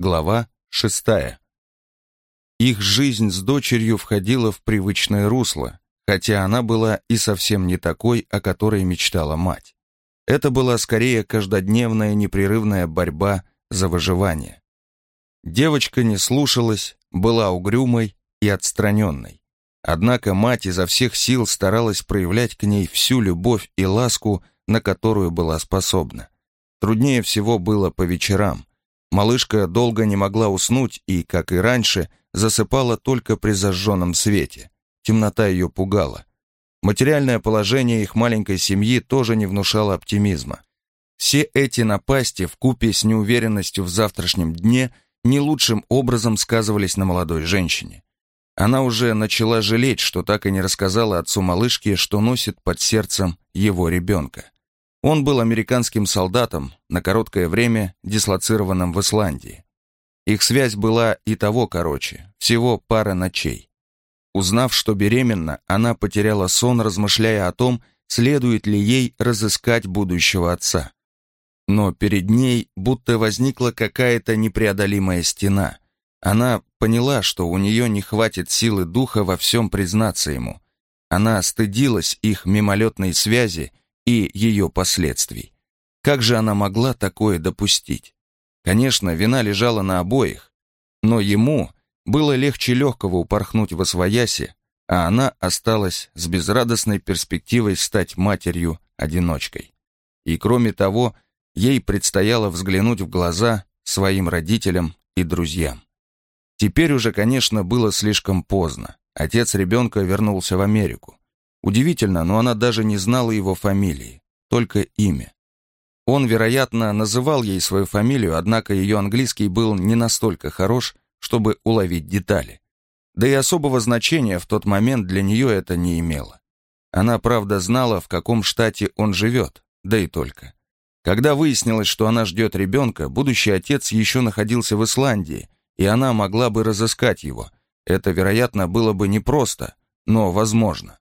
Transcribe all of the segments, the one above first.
Глава шестая. Их жизнь с дочерью входила в привычное русло, хотя она была и совсем не такой, о которой мечтала мать. Это была скорее каждодневная непрерывная борьба за выживание. Девочка не слушалась, была угрюмой и отстраненной. Однако мать изо всех сил старалась проявлять к ней всю любовь и ласку, на которую была способна. Труднее всего было по вечерам. Малышка долго не могла уснуть и, как и раньше, засыпала только при зажженном свете. Темнота ее пугала. Материальное положение их маленькой семьи тоже не внушало оптимизма. Все эти напасти в купе с неуверенностью в завтрашнем дне не лучшим образом сказывались на молодой женщине. Она уже начала жалеть, что так и не рассказала отцу малышки, что носит под сердцем его ребенка. Он был американским солдатом, на короткое время дислоцированным в Исландии. Их связь была и того короче, всего пара ночей. Узнав, что беременна, она потеряла сон, размышляя о том, следует ли ей разыскать будущего отца. Но перед ней будто возникла какая-то непреодолимая стена. Она поняла, что у нее не хватит силы духа во всем признаться ему. Она стыдилась их мимолетной связи и ее последствий. Как же она могла такое допустить? Конечно, вина лежала на обоих, но ему было легче легкого упорхнуть во свояси, а она осталась с безрадостной перспективой стать матерью-одиночкой. И кроме того, ей предстояло взглянуть в глаза своим родителям и друзьям. Теперь уже, конечно, было слишком поздно. Отец ребенка вернулся в Америку. Удивительно, но она даже не знала его фамилии, только имя. Он, вероятно, называл ей свою фамилию, однако ее английский был не настолько хорош, чтобы уловить детали. Да и особого значения в тот момент для нее это не имело. Она, правда, знала, в каком штате он живет, да и только. Когда выяснилось, что она ждет ребенка, будущий отец еще находился в Исландии, и она могла бы разыскать его. Это, вероятно, было бы непросто, но возможно.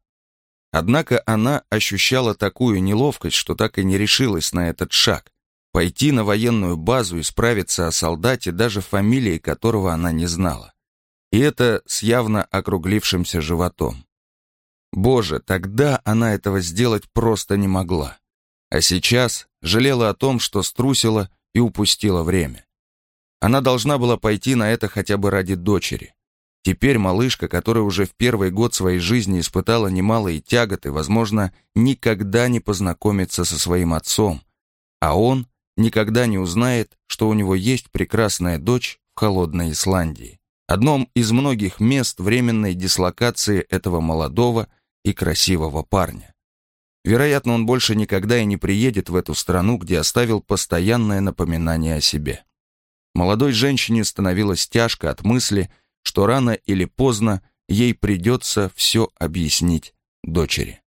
Однако она ощущала такую неловкость, что так и не решилась на этот шаг. Пойти на военную базу и справиться о солдате, даже фамилии которого она не знала. И это с явно округлившимся животом. Боже, тогда она этого сделать просто не могла. А сейчас жалела о том, что струсила и упустила время. Она должна была пойти на это хотя бы ради дочери. Теперь малышка, которая уже в первый год своей жизни испытала немалые тяготы, возможно, никогда не познакомится со своим отцом, а он никогда не узнает, что у него есть прекрасная дочь в холодной Исландии, одном из многих мест временной дислокации этого молодого и красивого парня. Вероятно, он больше никогда и не приедет в эту страну, где оставил постоянное напоминание о себе. Молодой женщине становилось тяжко от мысли, что рано или поздно ей придется все объяснить дочери.